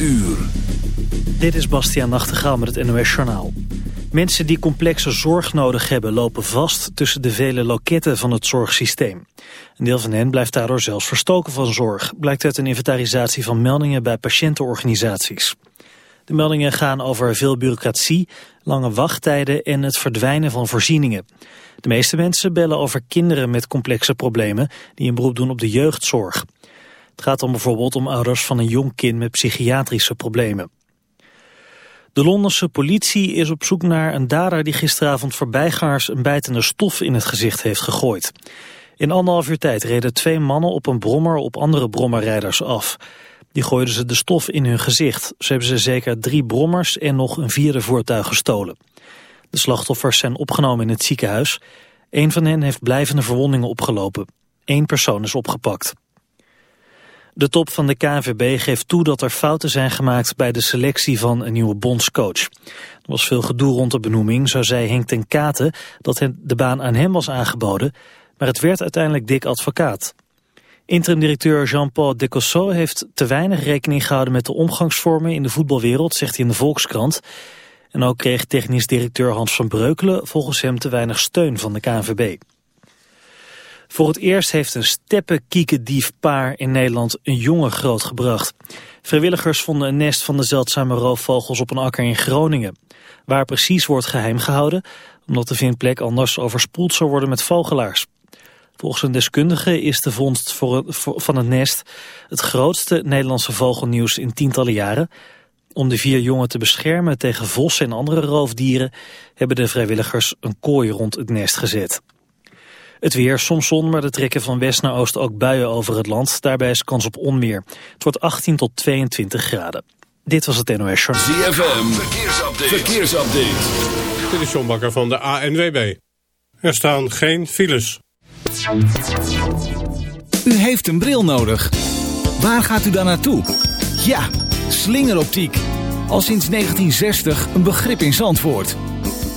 uur. Dit is Bastiaan Nachtegaal met het NOS Journaal. Mensen die complexe zorg nodig hebben lopen vast tussen de vele loketten van het zorgsysteem. Een deel van hen blijft daardoor zelfs verstoken van zorg, blijkt uit een inventarisatie van meldingen bij patiëntenorganisaties. De meldingen gaan over veel bureaucratie, lange wachttijden en het verdwijnen van voorzieningen. De meeste mensen bellen over kinderen met complexe problemen die een beroep doen op de jeugdzorg. Het gaat dan bijvoorbeeld om ouders van een jong kind met psychiatrische problemen. De Londense politie is op zoek naar een dader die gisteravond voorbijgaars een bijtende stof in het gezicht heeft gegooid. In anderhalf uur tijd reden twee mannen op een brommer op andere brommerrijders af. Die gooiden ze de stof in hun gezicht. Ze hebben ze zeker drie brommers en nog een vierde voertuig gestolen. De slachtoffers zijn opgenomen in het ziekenhuis. Een van hen heeft blijvende verwondingen opgelopen. Eén persoon is opgepakt. De top van de KNVB geeft toe dat er fouten zijn gemaakt bij de selectie van een nieuwe bondscoach. Er was veel gedoe rond de benoeming, zo zei Henk ten Katen dat de baan aan hem was aangeboden, maar het werd uiteindelijk dik advocaat. Interim-directeur Jean-Paul Decosso heeft te weinig rekening gehouden met de omgangsvormen in de voetbalwereld, zegt hij in de Volkskrant. En ook kreeg technisch directeur Hans van Breukelen volgens hem te weinig steun van de KNVB. Voor het eerst heeft een steppenkiekendiefpaar in Nederland een jongen grootgebracht. Vrijwilligers vonden een nest van de zeldzame roofvogels op een akker in Groningen. Waar precies wordt geheim gehouden, omdat de vindplek anders overspoeld zou worden met vogelaars. Volgens een deskundige is de vondst voor van het nest het grootste Nederlandse vogelnieuws in tientallen jaren. Om de vier jongen te beschermen tegen vossen en andere roofdieren hebben de vrijwilligers een kooi rond het nest gezet. Het weer, soms zon, maar de trekken van west naar oost ook buien over het land. Daarbij is kans op onweer. Het wordt 18 tot 22 graden. Dit was het NOS Show. ZFM, verkeersupdate. verkeersupdate. Dit is John Bakker van de ANWB. Er staan geen files. U heeft een bril nodig. Waar gaat u dan naartoe? Ja, slingeroptiek. Al sinds 1960 een begrip in Zandvoort.